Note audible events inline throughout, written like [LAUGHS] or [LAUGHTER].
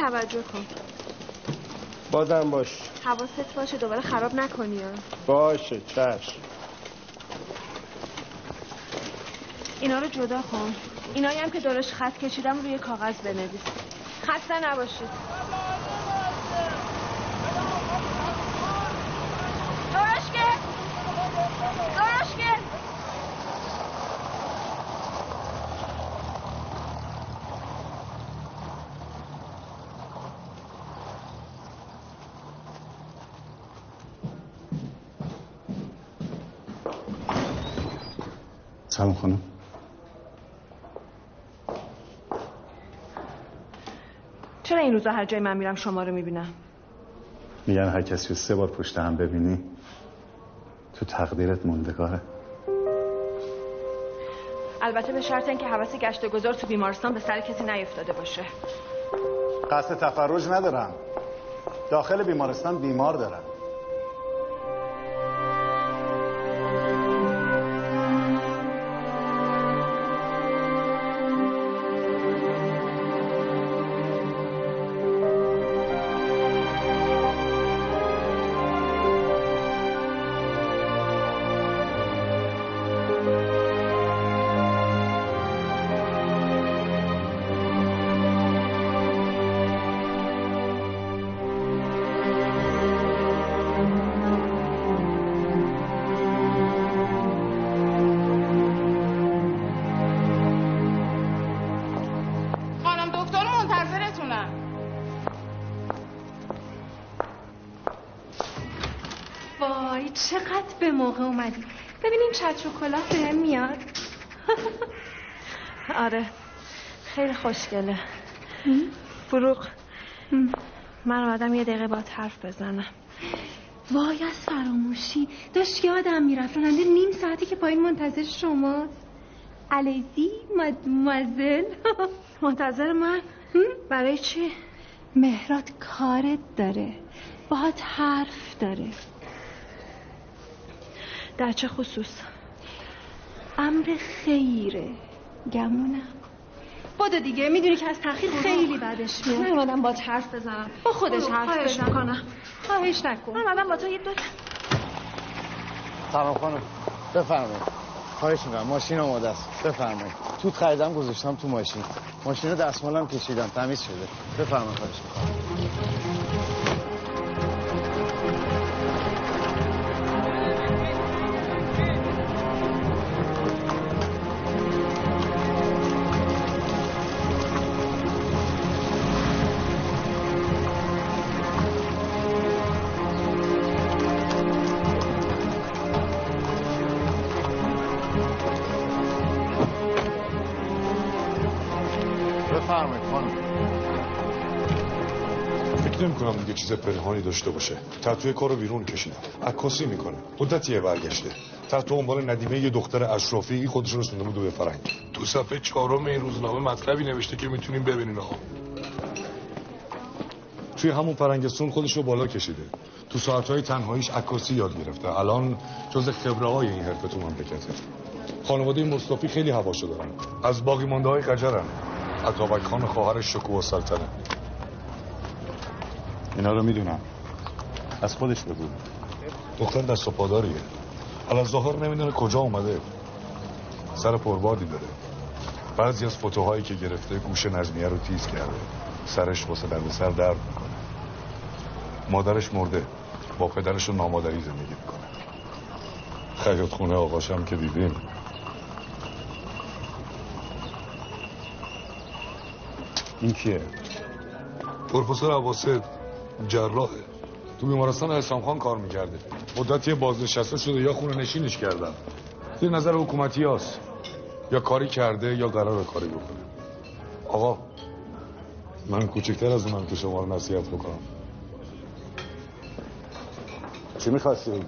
توجه کن. بازم باش. حواست باشه دوباره خراب نکنی ها. باشه چشم. اینا رو جدا کن. اینایی هم که دورش خط کشیدم روی کاغذ بنویس. خسته نباشید. سلام خانم. چرا این روزا هر جای من میرم شما رو می‌بینم؟ میگن هر کسی سه بار پشت هم ببینی تو تقدیرت موندگاره. البته به شرط اینکه حواس گشت و گذار تو بیمارستان به سر کسی نیفتاده باشه. قصد تفرج ندارم. داخل بیمارستان بیمار دارم. موقع اومدی. ببینین چتر و کلاه بهم میاد. [LAUGHS] آره خیلی خوشگله. فروغ. من اومدم یه دقیقه با حرف بزنم. وای از فراموشی. داشت یادم می‌رفت. راننده نیم ساعتی که پایین منتظر شماست. علیزی مدموزل [LAUGHS] منتظر من؟ برای چی؟ مهرات کارت داره. باهات حرف داره. در چه خصوص؟ امر خیره گمونم. بودو دیگه می‌دونی که از تاخیر خیلی بدش من میاد اومدم با حرف بزنم. با خودش حرف خواهش بزن. می‌کنم. خواهش نکن. من اومدم با تو یه دو سلام خانم. بفرمایید. خواهش می‌کنم. ماشین آماده است. بفرمایید. توت خریدم گذاشتم تو ماشین. ماشین رو دستمالم کشیدم. تمیز شده. بفرمایید خواهش می‌کنم. فکر نمی کنم دیگه چیز پنهانی داشته باشه. تتوی کارو بیرون کشیده عکاسی می‌کنه. مدتیه برگشته. تحت عنوان ندیمه یه دختر اشرافی خودش رو رسونده بود به فرنگ. تو صفحه چهارم این روزنامه مطلبی نوشته که می‌تونیم ببینین آقا. توی همون پرنگستون خودش رو بالا کشیده. تو ساعتهای تنهاییش عکاسی یاد گرفته. الان جز خبره های این حرفه تو مملکته خانواده مصطفی خیلی هواشو دارن. از باقی مانده های قجرن عطابک خان خواهرش شکوه و سلطنه اینا رو می‌دونم. از خودش بگو. دختر دست و پاداریه حالا ظاهر نمی‌دونه کجا اومده. سر پربادی داره. بعضی از فوتوهایی که گرفته گوش نجمیه رو تیز کرده. سرش واسه درد سر درد می‌کنه. مادرش مرده. با پدرش رو نامادری زندگی می‌کنه. خیاط خونه آقاشم که دیدیم. این کیه؟ پروفسور عباسه جراحه تو بیمارستان حسام خان کار می‌کرده. مدتی بازنشسته شده یا خونه نشینش کردن. زیر نظر حکومتی هست. یا کاری کرده یا قرار کاری بکنه. آقا من کوچکتر از اونم که شما رو نصیحت بکنم. چی می‌خواستی بگی؟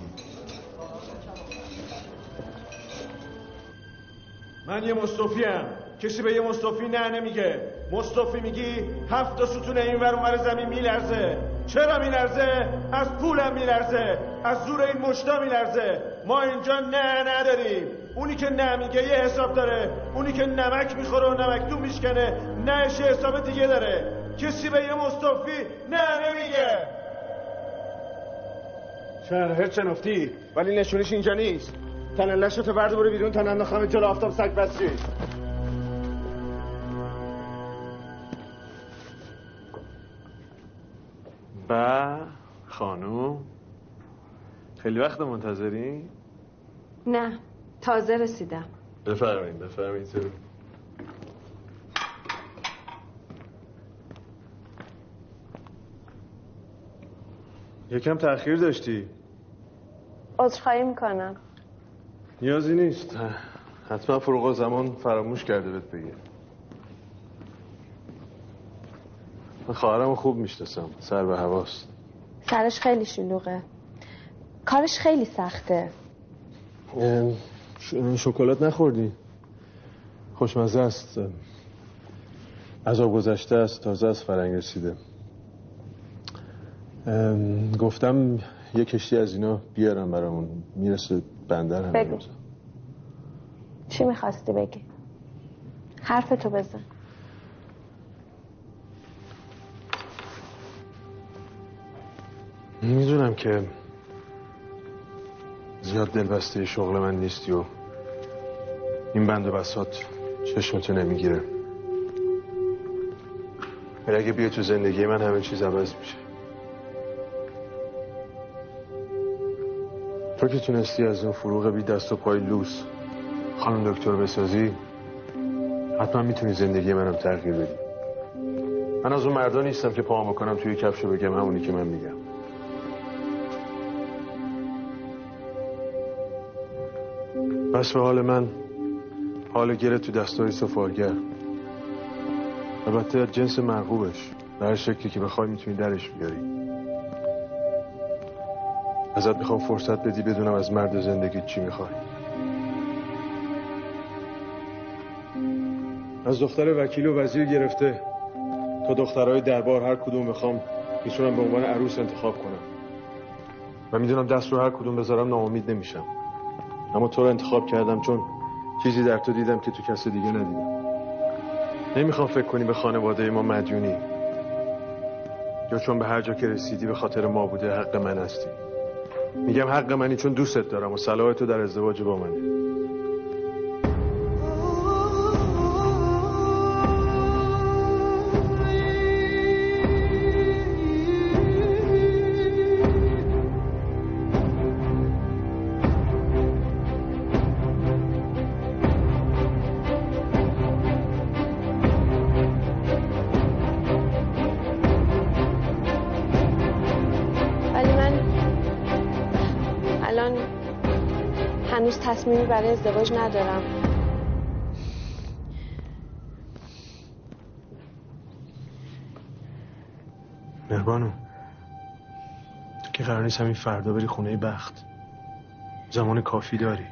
من یه مصطفی هم کسی به یه مصطفی نه نمیگه. مصطفی میگی هفت ستون این ور زمین میلرزه. چرا میلرزه؟ از پولم میلرزه از زور این مشتا میلرزه. ما اینجا نه نداریم. اونی که نه میگه یه حساب داره. اونی که نمک می‌خوره و نمک تو میشکنه نهش حساب دیگه داره. کسی به یه مصطفی نه نمیگه. شهر چنفتی ولی نشونیش اینجا نیست. تنلش تو برد برو بیرون تا ننداخم جلو آفتاب سگ بسی با خانوم خیلی وقت منتظری؟ نه تازه رسیدم. بفرمایید بفرمایید. تو یکم تأخیر داشتی؟ عذرخواهی می‌کنم. نیازی نیست. حتما فروغ زمان فراموش کرده بهت بگه. من خواهرم خوب می‌شناسم. سر به هواست. سرش خیلی شلوغه. کارش خیلی سخته. ش- شکلات نخوردی؟ خوشمزه است. از آب گذشته است تازه از فرنگ رسیده. ام، گفتم یه کشتی از اینا بیارم برامون. می‌رسه بندر هم بگو. چی می‌خواستی بگی؟ حرفتو بزن. می‌دونم که زیاد دلبسته شغل من نیستی و این بند و بسات چشمتو نمی‌گیره. ولی اگه بیا تو زندگی من همه چیز عوض میشه. تو که تونستی از اون فروغ بی دست و پای لوس خانم دکتر بسازی حتما می‌تونی زندگی منم تغییر بدی. من از اون مردا نیستم که پاهم بکنم توی کفشو بگم همونی که من میگم. به حال من. حال گره تو دستای صفارگر البته جنس مرغوبش. به هر شکلی که بخوای می‌تونی درش بیاری. ازت می‌خوام فرصت بدی بدونم از مرد زندگی چی می‌خوای. از دختر وکیل و وزیر گرفته. تا دخترهای دربار هر کدوم می‌خوام می‌تونم به عنوان عروس انتخاب کنم. و می‌دونم دست رو هر کدوم بذارم ناامید نمیشم. اما تو رو انتخاب کردم چون چیزی در تو دیدم که تو کس دیگه ندیدم. نمی‌خوام فکر کنی به خانواده ما مدیونی. یا چون به هر جا که رسیدی به خاطر ما بوده حق من هستی. میگم حق منی چون دوستت دارم و صلاح تو در ازدواج با منه ازدواج ندارم. مهربانو تو که قرار نیست همین فردا بری خونه بخت. زمان کافی داری.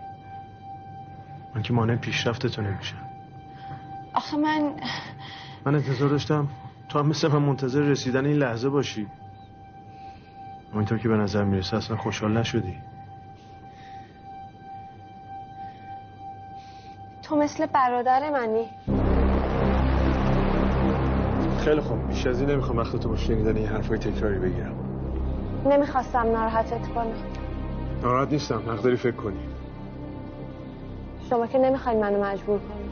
من که مانع پیشرفت تو نمیشم. آخه من من انتظار داشتم تو هم مثل من منتظر رسیدن این لحظه باشی. اما اینطور که به نظر می‌رسه اصلا خوشحال نشدی. تو مثل برادر منی. خیلی خوب. بیش از این نمی‌خوام وقت تو با شنیدن این حرفای تکراری بگیرم. نمی‌خواستم ناراحتت کنم. ناراحت نیستم. حق داری فکر کنی. شما که نمی‌خواین منو مجبور کنی.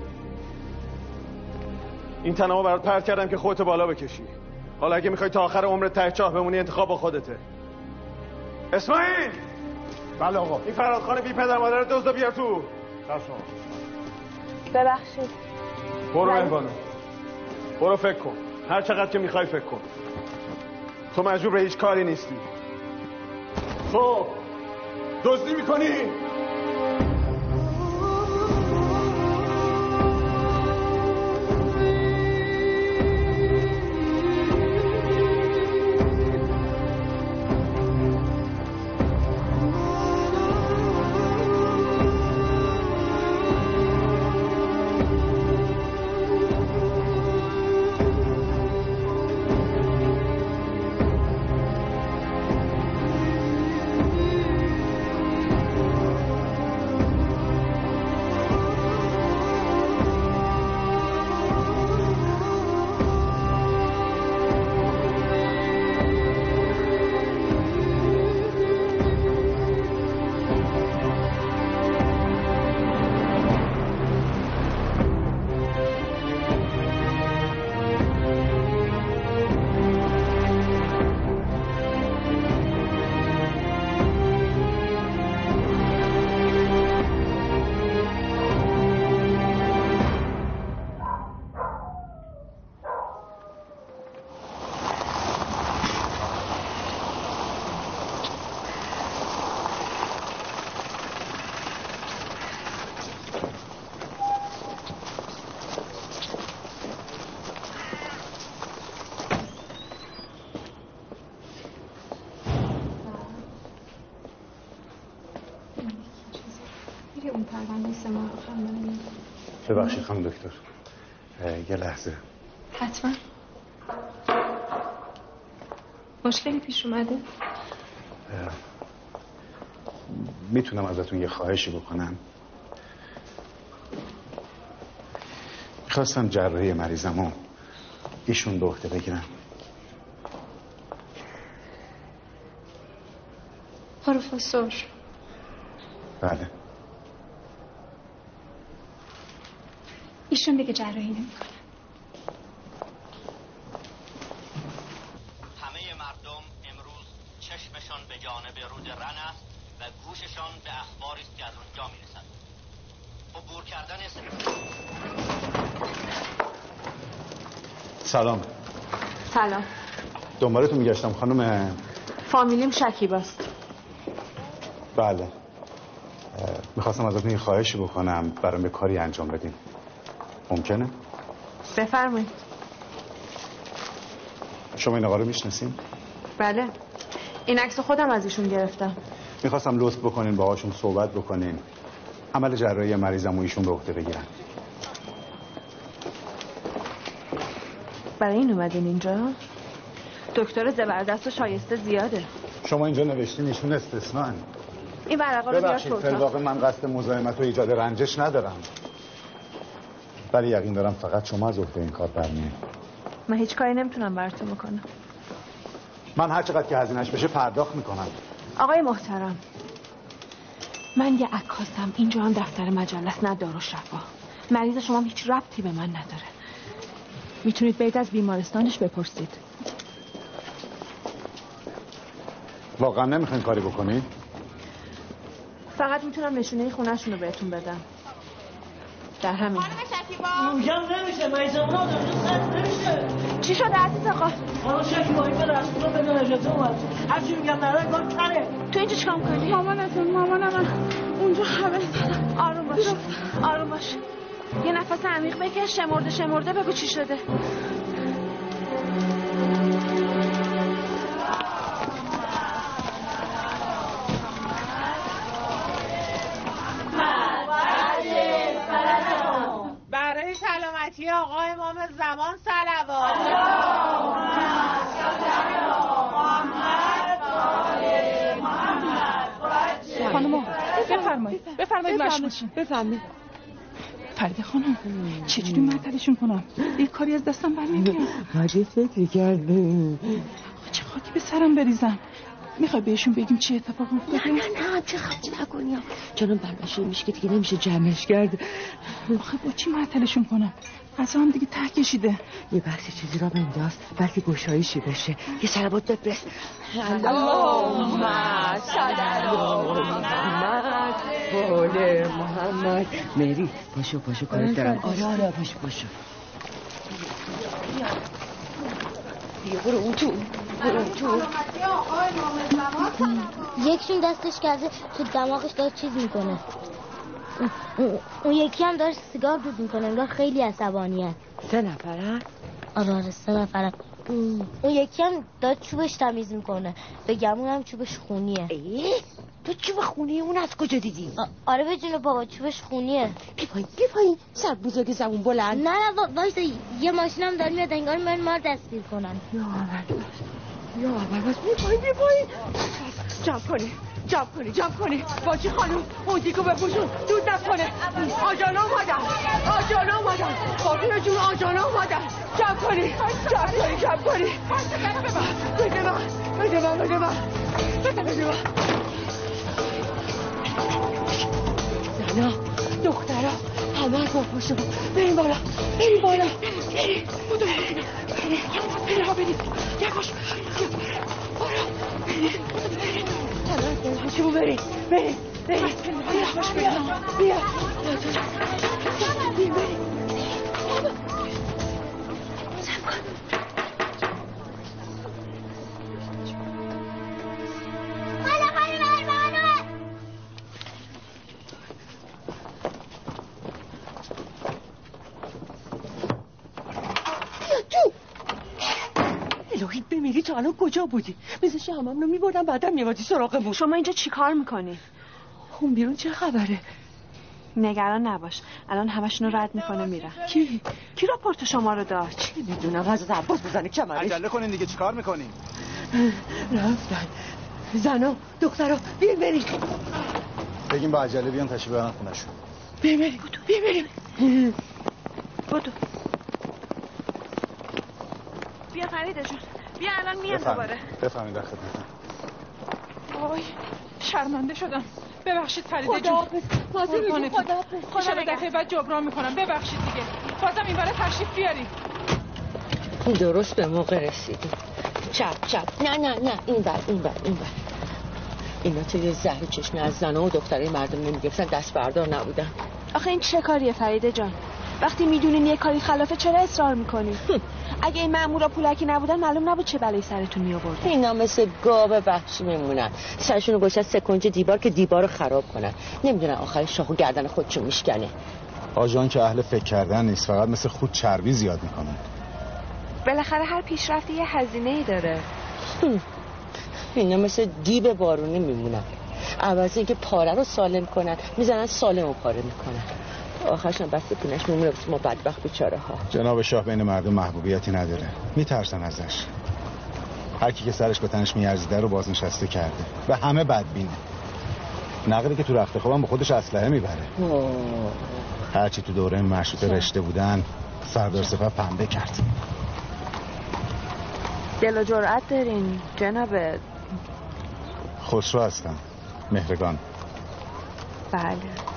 این تنمو برات پرت کردم که خودتو بالا بکشی. حالا اگه می‌خوای تا آخر عمرت ته چاه بمونی انتخاب با خودته. اسماعیل! بله آقا. این فرادخان بی پدر مادر دزدو بیار تو. ببخشید. برو بله. مهربانو برو فکر کن. هر چقدر که می‌خوای فکر کن. تو مجبور به هیچ کاری نیستی. تو دزدی می‌کنی؟ ببخشید خانم دکتر. یه لحظه. حتما. مشکلی پیش اومده؟ می‌تونم ازتون یه خواهشی بکنم. می‌خواستم جراحی مریضمو ایشون به عهده بگیرم. پروفسور. بله. ایشون دیگه جراحی نمی‌کنه. همه مردم امروز چشمشان به جانب رود رن است و گوششان به اخباری است که از اونجا می‌رسد. عبور کردن سلام. سلام. دنبالتون میگشتم خانم. فامیلیم شکیباست بله. می‌خواستم ازتون یه خواهشی بکنم. برام به کاری انجام بدین. ممکنه؟ بفرمایید. شما این آقا رو می‌شناسین؟ بله. این عکس خودم از ایشون گرفتم. می‌خواستم لطف بکنین باهاشون صحبت بکنین. عمل جراحی مریضم و ایشون به عهده بگیرن. برای این اومدین اینجا؟ دکتر زبردست و شایسته زیاده. شما اینجا نوشتین ایشون استثنان این ورقا رو بیار ببخشید من قصد مزاحمت و ایجاد رنجش ندارم. ولی یقین دارم فقط شما از عهده این کار برمیه من هیچ کاری نمی‌تونم براتون بکنم. من هر چقدر که هزینهش بشه پرداخت می‌کنم. آقای محترم من یه عکاسم اینجا هم دفتر مجله است نه دار و شفا. مریض شما هیچ ربطی به من نداره. می‌تونید برید از بیمارستانش بپرسید. واقعا نمی‌خواین کاری بکنید فقط می‌تونم نشونه خونهشون رو بهتون بدم. در همین. خانم شکیبا. میگم نمیشه آدم سخت نمیشه. چی شده عزیز آقا؟ خانم شکیبایی به رسول بدون اجازه اومد. هرچی میگم نره کار کره تو اینجا چیکار می‌کنی؟ مامانتون مامانم اونجا خبر دادم آروم باش آروم باش. یه نفس عمیق بکش شمرده شمرده بگو چی شده. زمان سلوات. خانم بفرمایید. بفرمایید مشروشین بفهمید فرید خانم چجوری معطلشون کنم؟ یه کاری از دستم برمیاد مگه فکری کرده چه خاکی به سرم بریزم می‌خوای بهشون بگیم چه اتفاق افتاده؟ نه نه چه خرچی نکنیم چنان بربشه میشه که دیگه نمیشه جمعش کرد. آخه با چی معطلشون کنم؟ از هم دیگه ته کشیده. یه بحثی چیزی را بنداز بلکه گشایشی بشه. یه سلوات بفرست. اللهم محمد بله محمد مری پاشو پاشو کارت دارم. آره آره پاشو پاشو. بیا برو اون تو برو اون تو. یکشون دستش کرده تو دماغش داره چیز می‌کنه. اون- یکی هم داره سیگار دود می‌کنه انگار خیلی عصبانیه. سه نفرن آره آره سه نفرم اون یکی هم داره چوبش تمیز می‌کنه. به گمون هم چوبش خونیه. ای تو چوب خونه اون از کجا دیدی؟ آره به جون بابا چوبش خونیه. بی پایین بی پایین. سر بزرگ زبون بلند. نه نه وا- وایسا یه ماشین هم داره میاد انگار من ما رو دستگیر کنن یا اول یا اول بس بی پایین بی پایین. جمع کنی جمع کنی جمع کنی باجی خانم اون دیگو بپوشون دود نکنه آجانا اومدن آجانا اومدن خاطر جون آجانا اومدن جمع کنی جمع کنی جمع کنی بده من بده من بده من بده بده من زنا دخترا همه با پاشو بریم بالا بریم بالا بریم بودو بریم بریم بریم بریم یکاش برو بریم پاشو بریم بریم بریم بیا خوش بیا بیا بریم بریم بیا بمیری تو الان کجا بودی؟ مثل شمم رو میبردم بعدم میوادی سراغمون شما اینجا چیکار می‌کنی؟ اون بیرون چه خبره؟ نگران نباش. الان همشون رو رد می‌کنه میرن. کی؟ کی راپورت شما رو داد؟ چی می‌دونم؟ از عباس بزنه کمرش. عجله کنین دیگه چیکار می‌کنین؟ رفتن. زنا دخترا بیر بریم. بگیم با عجله بیان تشریف برن خونشون بیر بریم. بیر بریم. بودو بیا فریده جون. بیا الان میان دوباره. بفهمید در خدمتم وای شرمنده شدم. ببخشید فریده جون قربونتون. خداحافظ. ایشالا دفعه بعد جبران می‌کنم. ببخشید دیگه. بازم این برای تشریف بیاریم درست به موقع رسیدیم چپ چپ. نه نه نه. این بر این بر این بر اینا تو یه زهر چشم از زنها و دخترای مردم نمی‌گرفتن دست بردار نبودن. آخه این چه کاریه فریده جان؟ وقتی می‌دونین یه کاری خلافه چرا اصرار می‌کنین؟ اگه این مامورا پولکی نبودن معلوم نبود چه بلایی سرتون میآورد. اینا مثل گاو وحشی میمونن. سرشونو گوش از سکنج دیوار که دیوار رو خراب کنن. نمی‌دونن آخر شاخ و گردن خودشون میشکنه. آجان که اهل فکر کردن نیست فقط مثل خود چربی زیاد می‌کنن. بالاخره هر پیشرفتی یه هزینه ای داره اینا مثل دیب بارونی میمونن. عوض اینکه پاره رو سالم کنن. می‌زنن سالم رو پاره می‌کنن. آخرشم بست پونش میمونه بس ما بدبخت بیچاره ها جناب شاه بین مردم محبوبیتی نداره. میترسن ازش. هر کی که سرش به تنش میارزیده رو بازنشسته کرده و همه بدبینه. نقلی که تو رفته خوابم به خودش اسلحه می‌بره. هرچی تو دوره مشروط رشته بودن سردار سپه پنبه کرد. دل و جرأت دارین جناب. خسرو هستم. مهرگان. بله.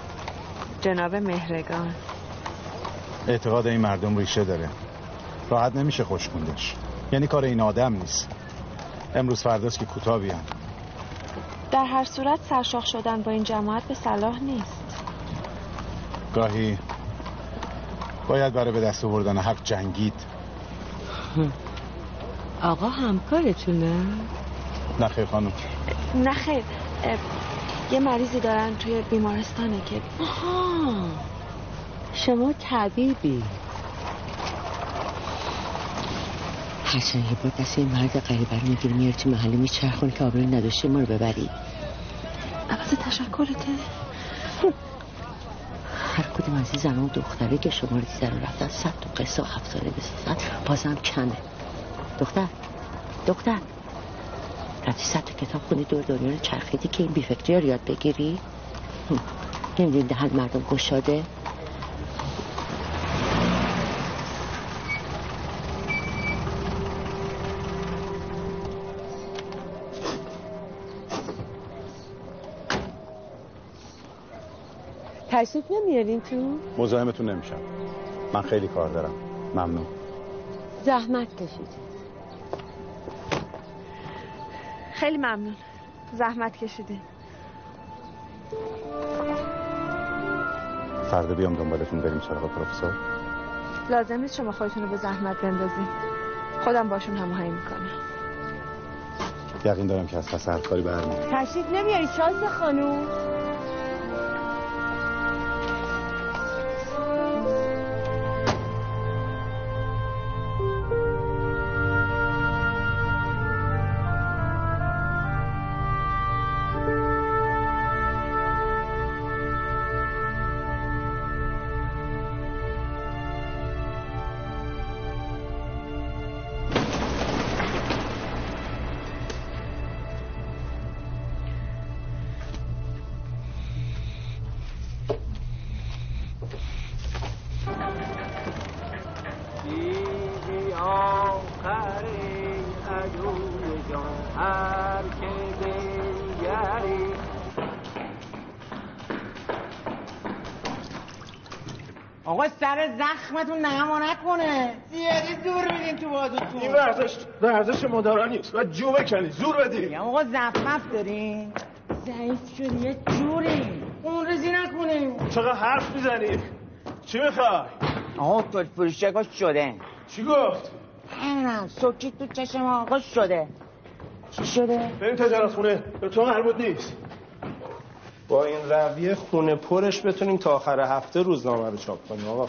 جناب مهرگان. اعتقاد این مردم ریشه داره. راحت نمیشه خوش کندش یعنی کار این آدم نیست. امروز فرداست که کوتاه بیان. در هر صورت سرشاخ شدن با این جماعت به صلاح نیست. گاهی باید برای به دست آوردن حق جنگید. آقا همکارتونه؟ نه خیر خانم. نه خیر. یه مریضی دارن توی بیمارستانه که آها. شما طبیبی. حسن یه بار دست این مرد غریبه رو می‌گیری میاری تو محله میچرخونی که آبروی نداشته ما رو ببری. عوض تشکرته. هر کدوم از این زنان و دختره که شما رو دیدن و رفتن صد تا قصه و هفتاره بسازن بازم کمه. دختر دختر. رفتی صد تا کتاب خونی دور دنیا رو چرخیدی که این بیفکری رو یاد بگیری؟ هم. نمی‌دونی دهن مردم گشاده؟ تشریف نمیارین تو؟ مزاحمتون نمیشم. من خیلی کار دارم. ممنون. زحمت کشید. خیلی ممنون. زحمت کشیدین فردا بیام دنبالتون بریم سراغ پروفسور. لازم نیست شما خودتون رو به زحمت بندازین خودم باشون هماهنگ می‌کنم. یقین دارم که از پس هر کاری برمیاد تشریف نمیاری شانس خانوم؟ زخمتون نمانت کنه زیادی زور میدین تو بازوتون این ورزش ورزش مدارا نیست. و جو بکنی زور بدی. میگم آقا زخمت دارین. ضعیف شدی یه جوری. اون رزی نکنیم. چقدر حرف می‌زنی؟ چی می‌خوای؟ آقا فروشی آقا شده. چی گفت؟ نه سوکی تو چشم آقا شده. چی شده؟ بریم تجارت خونه. به تو مربوط نیست. با این رویه خونه پرش بتونیم تا آخر هفته روزنامه رو چاپ کنیم آقا.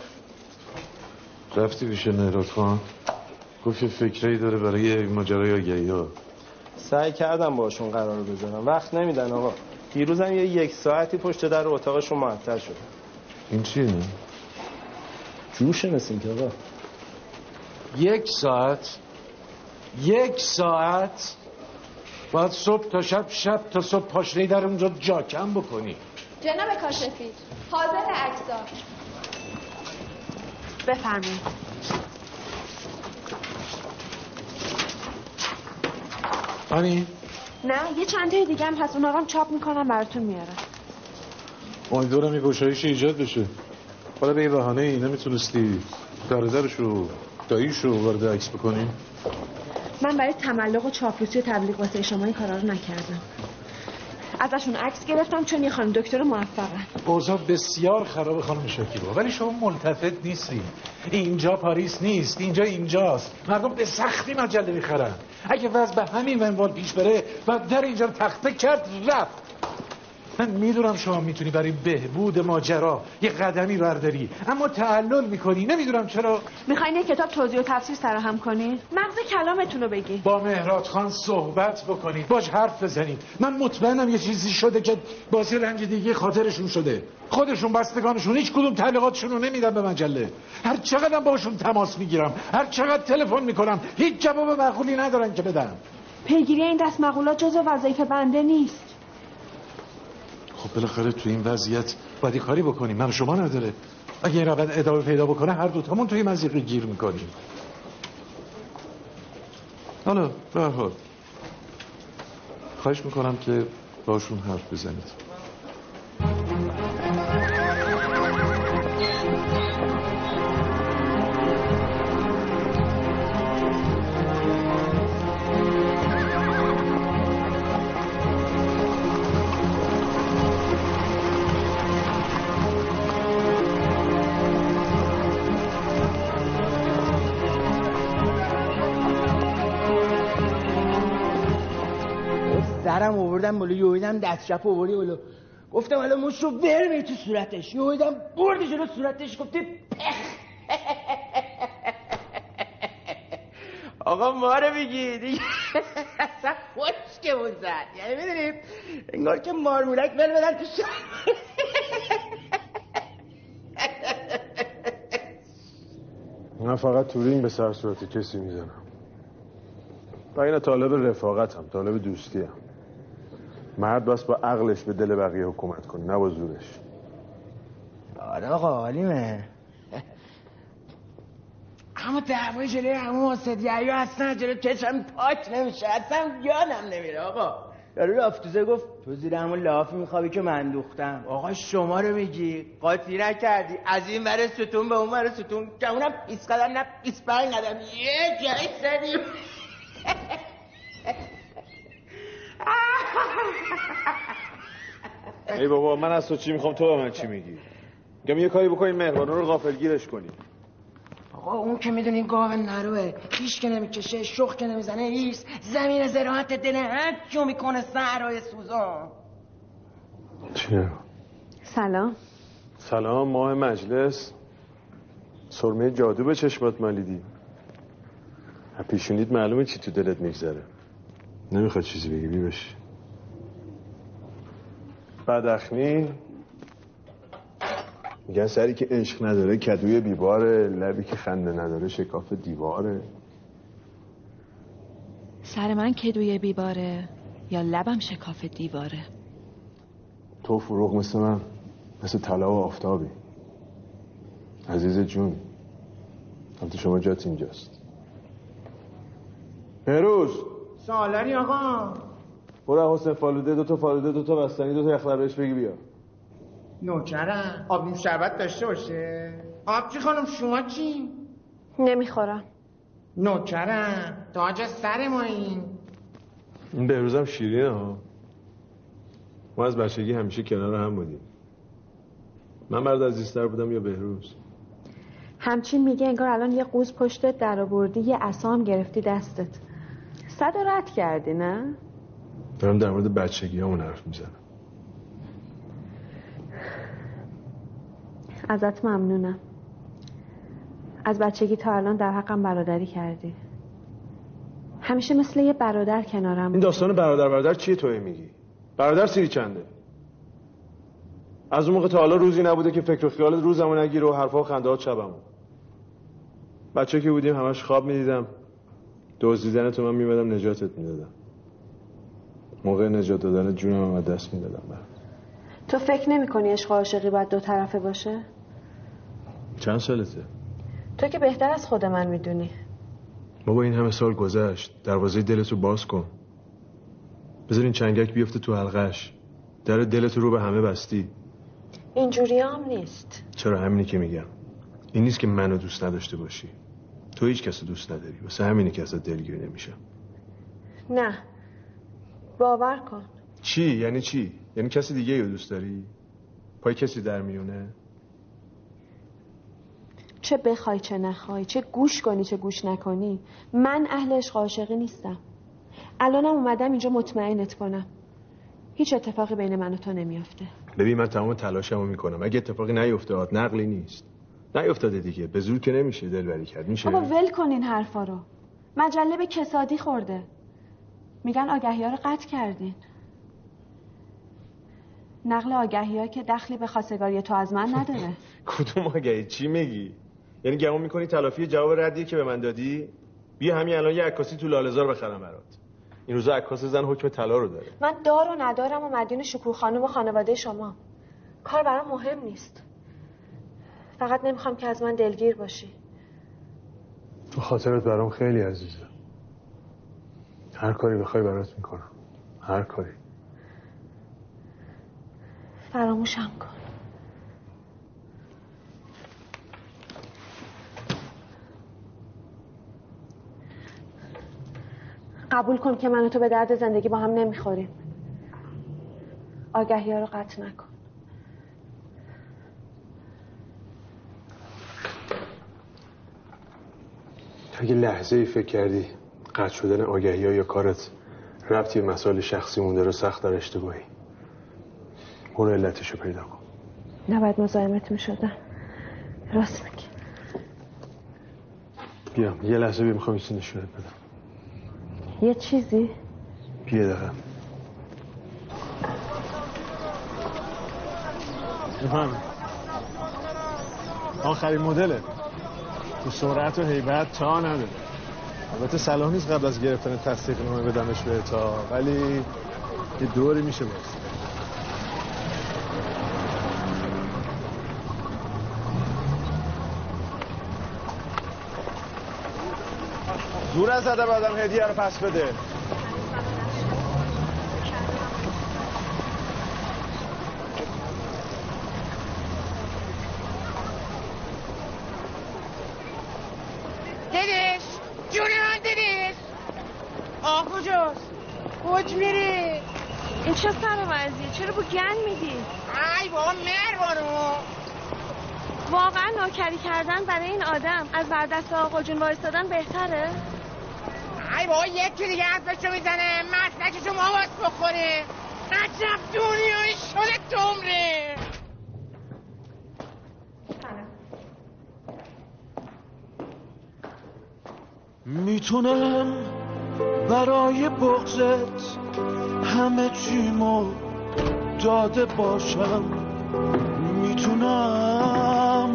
رفتی پیش نیرات خان؟ گفت فکری داره برای ماجرای آگهی ها. سعی کردم باشون قرار بذارم وقت نمیدن آقا. دیروزم یه یک ساعتی پشت در اتاقشون معطل شد. این چیه؟ جوش مثل که آقا. یک ساعت؟ یک ساعت؟ باید صبح تا شب شب تا صبح پاشنه در اونجا جاکم بکنی. جناب کاشفی حاضر اجزا. بفرمایید. آنی؟ نه یه چند تای دیگه هم هست. اونا رو هم چاپ می‌کنم براتون میارم امیدوارم یه گشایش ایجاد بشه. حالا به بهانه ای نمی‌تونستی برادرش رو داییش رو وارد عکس بکنی؟ من برای تملق و چاپلوسی و تبلیغ واسه شما این کارا رو نکردم. ازشون عکس گرفتم چون یه خانم دکتر موفقن. اوضاع بسیار خراب خانم شکیبا. ولی شما ملتفت نیستی. اینجا پاریس نیست اینجا اینجاست. مردم به سختی مجله می‌خرن. اگه وضع به همین منوال پیش بره و در اینجا تخته کرد رفت. من می‌دونم شما می‌تونی برای بهبود ماجرا یه قدمی برداری اما تعلل می‌کنی. نمی‌دونم چرا. می‌خواین یه کتاب توضیح و تفسیر سرهم کنی؟ مغز کلامتون رو بگی. با مهراد خان صحبت بکنید. باش حرف بزنید. من مطمئنم یه چیزی شده که بازی رنجیدگی خاطرشون شده. خودشون بستگانشون هیچ کدوم تعلیقاتشون رو نمیدن به مجله. هر چقدر باشون تماس می‌گیرم هر چقدر تلفن می‌کنم هیچ جواب معقولی ندارن که بدن. پیگیری این دست مقولات جزو وظایف بنده نیست. خب بالاخره تو این وضعیت باید کاری بکنیم. من شما نداره. اگه این روند ادامه پیدا بکنه هر دوتامون توی مزیق گیر می‌کنیم. حالا به خواهش می‌کنم که باشون حرف بزنید. آوردم بالا یویدم دست چپ آوردی بالا. گفتم حالا مش رو برمی تو صورتش. یویدم بردی جلو صورتش گفتی پخ. آقا ما رو میگی؟ دیگه. اصلا بود زد. یعنی می‌دونیم انگار که مارمولک بل بدن تو شهر من فقط تورینگ به سر صورت کسی می‌زنم. و این طالب رفاقتم طالب دوستیم مرد بس با عقلش به دل بقیه حکومت کنه نه با زورش. آره آقا عالیمه. اما دعوای جلوی همون واسد یا اصلا جلو چشم پاک نمیشه. اصلا یادم نمیره آقا. یارو لافتوزه گفت تو زیر همون لافی میخوابی که من دوختم. آقا شما رو میگی؟ قاطی نکردی. از این ور ستون به اون ور ستون. که اونم پیس قدم نه پیس پنج قدم. یه جایی زدیم. [LAUGHS] ای بابا من از تو چی می‌خوام؟ تو به من چی میگی؟ میگم یه کاری بکنین مهربانو رو غافلگیرش کنی. آقا اون که می‌دونی گاو نروه پیش که نمی‌کشه شخ که نمی‌زنه ایست. زمین زراعت دل هر جو می‌کنه سهرای سوزان. چیه؟ سلام. سلام ماه مجلس. سرمه جادو به چشمات مالیدی. پیشونید معلومه چی تو دلت میگذره. نمی‌خواد چیزی بگی بی بشی بدخنی؟ میگن سری که عشق نداره کدوی بیباره لبی که خنده نداره شکاف دیواره. سر من کدوی بیباره یا لبم شکاف دیواره؟ تو فروغ مثل من مثل طلا و آفتابی. عزیز جون البته شما جات اینجاست. بروز سالاری آقا. برو حسین فالوده دو تا فالوده دو تا بستنی دو تا یخلر بهش بگی بیا. نوکرم. آب نوش شربت داشته باشه. آب چی خانم شما چی؟ نمی‌خورم. نوکرم. تاج سر ما این این بهروزم شیرینه ها. ما از بچگی همیشه کنار هم بودیم. من برد عزیزتر بودم یا بهروز؟ همچین میگه انگار الان یه قوز پشتت در آوردی یه اسام گرفتی دستت. صد و رد کردی نه؟ دارم در مورد بچگی همون حرف می‌زنم. ازت ممنونم. از بچگی تا الان در حقم برادری کردی. همیشه مثل یه برادر کنارم این داستان برادر برادر چیه توی میگی؟ برادر سیری چنده؟ از اون موقع تا حالا روزی نبوده که فکر و خیالت روزمو نگیره و حرفا و خندهات شبمو بچه که بودیم همش خواب می‌دیدم. دزدیدن تو من میمدم نجاتت می‌دادم. موقع نجات دادن جونم هم دست می‌دادم تو فکر نمی کنی عشق و عاشقی باید دو طرفه باشه؟ چند سالته؟ تو که بهتر از خود من می‌دونی. بابا این همه سال گذشت. دروازه دلتو باز کن. بذار این چنگک بیفته تو حلقش در دلتو رو به همه بستی. اینجوری هم نیست. چرا؟ همینی که میگم. این نیست که منو دوست نداشته باشی. تو هیچ کسی دوست نداری. واسه همینی که ازت دلگیر نمیشم. نه. باور کن. چی؟ یعنی چی؟ یعنی کسی دیگه رو دوست داری؟ پای کسی در میونه؟ چه بخوای چه نخوای چه گوش کنی چه گوش نکنی. من اهل عشق عاشقی نیستم. الانم اومدم اینجا مطمئنت کنم. هیچ اتفاقی بین من و تو نمیافته. ببین من تمام تلاشمو می‌کنم. اگه اتفاقی نیفتاد نقلی نیست. نیفتاده دیگه. به زور که نمیشه دلبری کرد. میشه. بابا ول کن این حرفا رو. مجله به کسادی خورده. میگن آگهی ها رو قطع کردین. نقل آگهی ها که دخلی به خواستگاری تو از من نداره. [LAUGHS] کدوم آگهی؟ چی میگی؟ یعنی گمون می‌کنی تلافی جواب ردیه که به من دادی؟ بیا همین الان یه عکاسی تو لاله‌زار بخرم برات. این روزا عکاس زن حکم طلا رو داره. من دار و ندارم و مدیون شکوه خانم و خانواده شما. کار برام مهم نیست. فقط نمی‌خوام که از من دلگیر باشی. تو خاطرت برام خیلی عزیزه. هر کاری بخوای برات می‌کنم. هر کاری. فراموشم کن. قبول کن که من و تو به درد زندگی با هم نمی‌خوریم. آگهی ها رو قطع نکن. اگه لحظه ای فکر کردی قطع شدن آگهی ها یا کارت ربطی به مسائل شخصی مونده رو سخت در اشتباهی. برو علتشو پیدا کن. نباید مزاحمت می‌شدم. راست میگی. بیا یه لحظه بیا می‌خوام یه نشونت بدم. یه چیزی؟ بیا دقیقا. آخرین مدله. تو سرعت و حیبت تا نداره. البته صلاح نیست قبل از گرفتن تصدیق نامه بدمش به تا ولی یه دوری میشه باز. زور از ادب آدم هدیه رو پس بده دیدیش جون من دیدیش آه کجاست کج میری این چه سرمزیه چرا با گن میدی ای بابا مهربانو واقعا نوکری کردن برای این آدم. از بر دست آقا جون وایستادن بهتره؟ ای بابا یکی دیگه حرفشو می‌زنه. مسلکشو ماواس بخوره. عجب دنیای شده تمره می‌تونم برای بغزت همه چیمو داده باشم. می‌تونم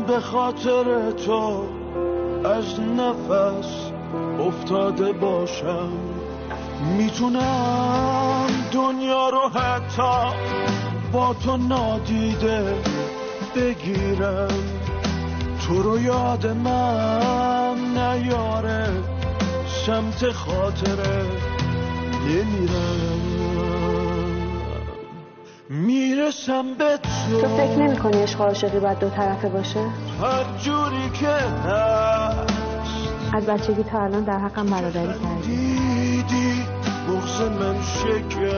به خاطر تو از نفس افتاده باشم. می‌تونم دنیا رو حتی با تو نادیده بگیرم. تو رو یاد من نیاره سمت خاطره نمیرم می‌رسم به تو. تو فکر نمی کنی عشق عاشقی باید دو طرفه باشه؟ هر جوری که هست. از بچگی تا الان در حقم برادری کردی. دیدی بغز من شکر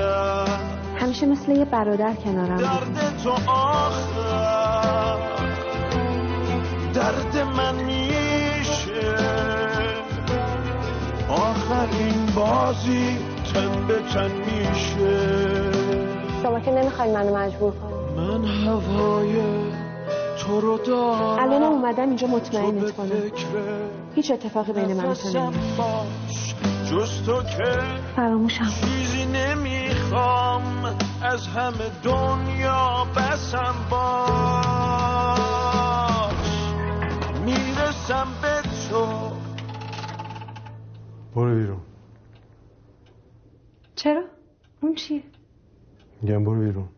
همیشه مثل یه برادر کنارم. درد تو آخر. درد من میشه. آخرین بازی تن به تن میشه. شما که نمی‌خواین منو مجبور کنی من هوای تو رو دارم. الانم اومدم اینجا مطمئنت کنم. هیچ اتفاقی بین من و تو جز تو که فراموشم. چیزی نمی‌خوام. از همه دنیا بسم باش. می‌رسم به تو. برو بیرون. چرا؟ اون چیه؟ میگم برو بیرون.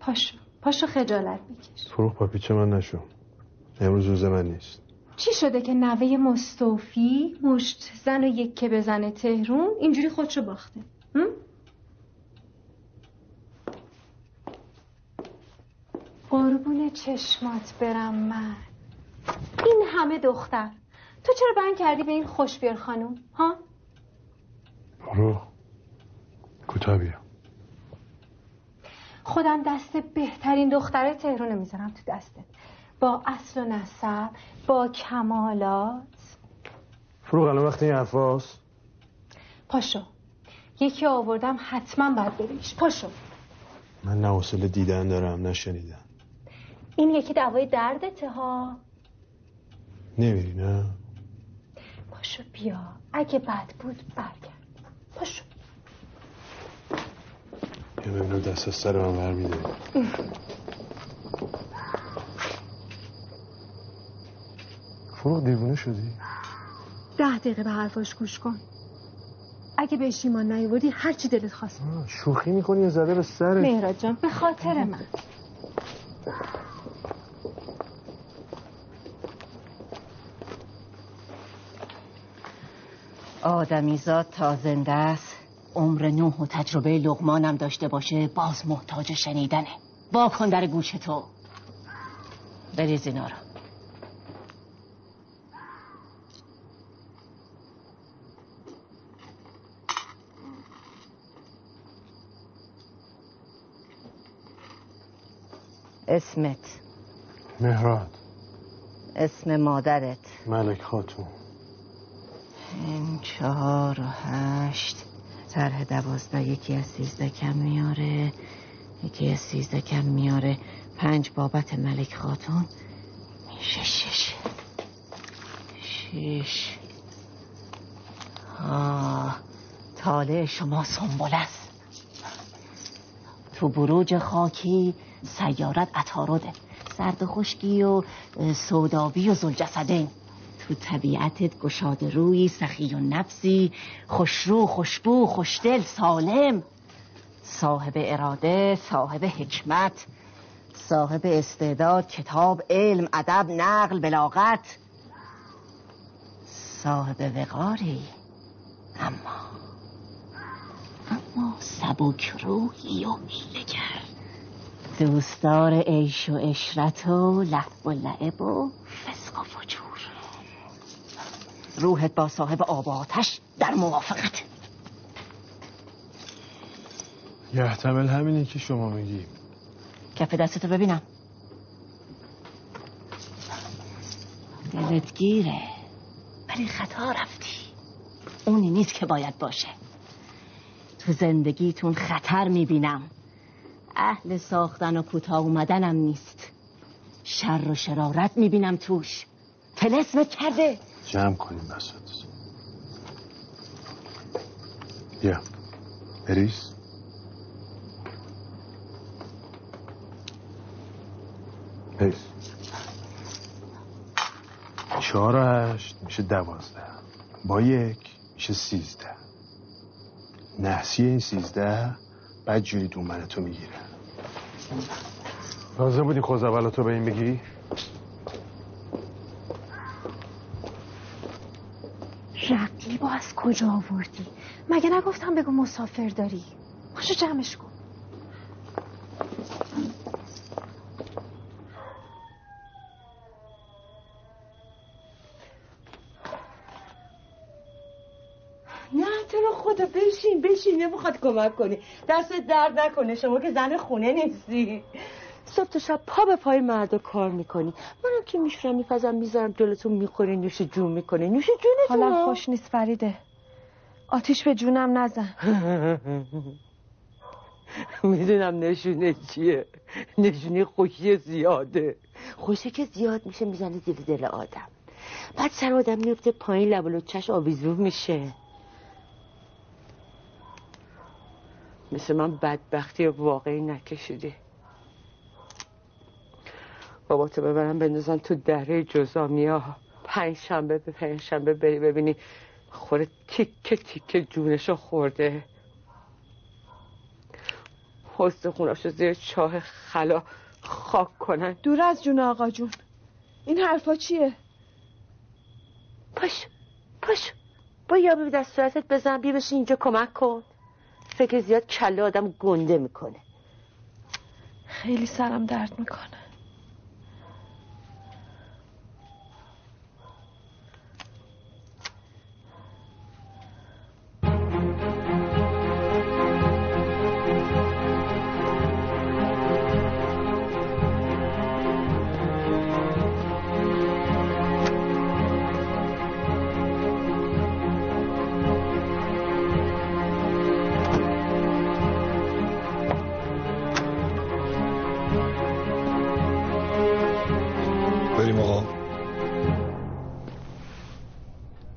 پاشو پاشو خجالت بکش فروغ پاپیچه من نشو. امروز روز من نیست. چی شده که نوه مستوفی مشت زن و یکه بزنه تهرون اینجوری خودشو باخته؟ هم؟ قربون چشمات برم من. این همه دختر. تو چرا بند کردی به این خوشبیر خانوم؟ ها؟ برو کوتاه بیا خودم دست بهترین دختره تهرون می‌ذارم تو دستت. با اصل و نسب با کمالات. فروغ الان وقتی این حرفاست پاشو. یکی آوردم حتما باید ببینیش. پاشو. من نه حوصله دیدن دارم نه شنیدن. این یکی دعوای دردته ها. نمیری نه؟ پاشو بیا. اگه بد بود برگرد. پاشو. یه ممنون دست از سر من برمیده فروغ دیوونه شدی؟ ده دقیقه به حرفاش گوش کن. اگه بهش ایمان نیوردی هر چی دلت خواست. شوخی می‌کنی یه زده به سرت؟ مهراد جان به خاطر من. آدمیزاد تا زنده است. عمر نوح و تجربه لغمانم داشته باشه باز محتاج شنیدنه. با کن در گوش تو. بریز اینا رو. اسمت. مهراد. اسم مادرت. ملک خاتون. این چهار و هشت. طرح دوازده یکی از سیزده کم میاره یکی از سیزده کم میاره. پنج بابت ملک خاتون. میشه شش. شش. آه تاله شما سنبول است. تو بروج خاکی سیارت عطارده. سرد خشکی و سودابی و زلجسدین تو طبیعتت گشاد روی سخی و نفسی خوشرو خوشبو خوشدل سالم. صاحب اراده صاحب حکمت صاحب استعداد کتاب علم ادب نقل بلاغت. صاحب وقاری. اما اما سبک روحی و حیلگر دوستدار عیش و اشرت و لحب و لعب و فسق و فجور. روحت با صاحب آب و آتش در موافقت. یحتمل همینی که شما میگی. کف دستتو ببینم. دلت گیره. ولی خطا رفتی. اونی نیست که باید باشه. تو زندگیتون خطر می‌بینم. اهل ساختن و کوتاه اومدنم نیست. شر و شرارت می‌بینم توش. تلسمت کرده. جمع کنیم بسات بیا. بریز. بریز. چهار هشت میشه دوازده. با یک میشه سیزده. نحسی این سیزده بعد جوری دومن تو می‌گیره. لازم بودی خوزولاتو به این بگی؟ رقیبو از کجا آوردی؟ مگه نگفتم بگو مسافر داری؟ پاشو جمعش کن. نه تو رو خدا بشین بشین نمی‌خواد کمک کنی. دست درد نکنه شما که زن خونه نیستی. صبح تا شب پا به پای مردا کار می‌کنی. منم که میشورم میپزم می‌ذارم جلوتون می‌خوری نوش جون می‌کنه. نوش جونتون حالم خوش نیست فریده. آتیش به جونم نزن. [LAUGHS] می‌دونم نشونه چیه. نشونه خوشی زیاده. خوشی که زیاد میشه می‌زنه زیر دل آدم. بعد سر آدم میفته پایین لب و لچش آویزون میشه. مثل من بدبختی واقعی نکشیدی بابا تو ببرم بندازن تو دره جزامیا پنج شنبه به پنج شنبه بری ببینی. خوره تیکه تیکه جونشو خورده. حسن خوناشو زیر چاه خلا خاک کنن. دور از جون آقا جون. این حرفا چیه؟ پاش پاش با یا به دست صورتت بزن بیا بشین اینجا کمک کن. فکر زیاد کله آدم گنده می‌کنه. خیلی سرم درد می‌کنه.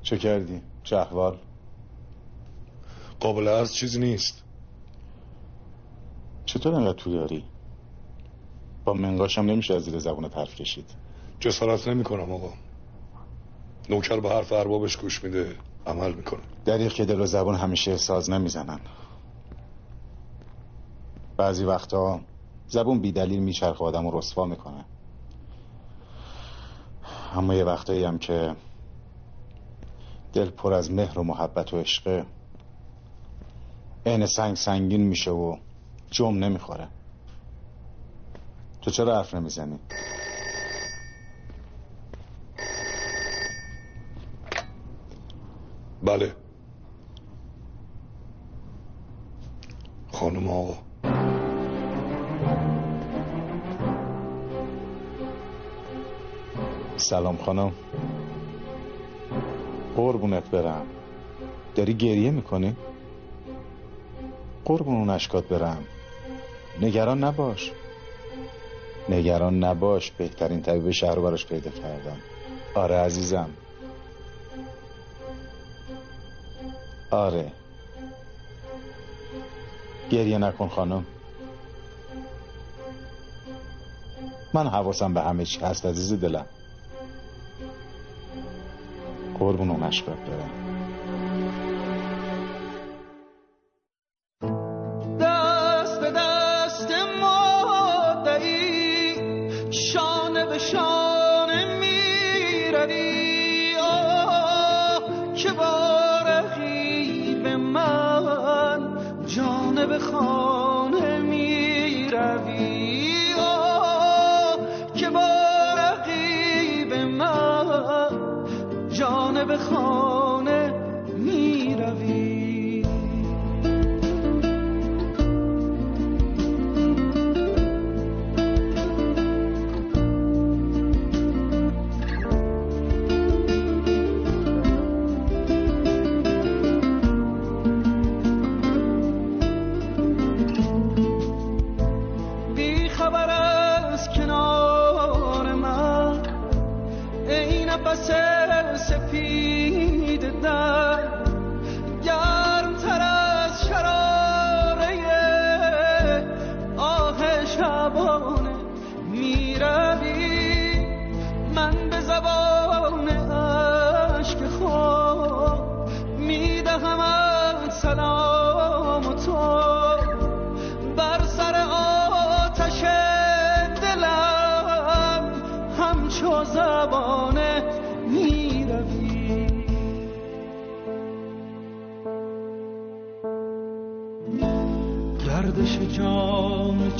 چه کردی؟ چه احوال؟ قابل از چیزی نیست چطور انقدر تو داری؟ با منقاشم نمیشه از زیر زبون حرف کشید جسارت نمی کنم آقا نوکر به حرف اربابش گوش میده عمل می‌کنه دریغ که دل و زبون همیشه ساز نمی‌زنن بعضی وقتا زبون بی دلیل میچرخه آدم رو رسوا می‌کنه اما یه وقتایی هم که دل پر از مهر و محبت و عشقه عین سنگ سنگین میشه و جم نمی‌خوره. تو چرا حرف نمی‌زنی؟ بله. خانم آقا. سلام خانم. قربونت برم. داری گریه می‌کنی؟ قربون اون اشکات برم. نگران نباش. نگران نباش بهترین طبیب شهر رو براش پیدا کردم. آره عزیزم. آره. گریه نکن خانم. من حواسم به همه چی هست عزیز دلم. قربون اون اشکات برم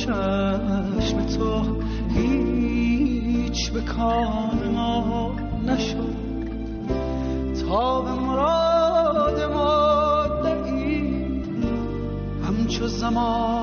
چشم تو هیچ به کار ما نشد. تا به مراد مدعی همچو زمانه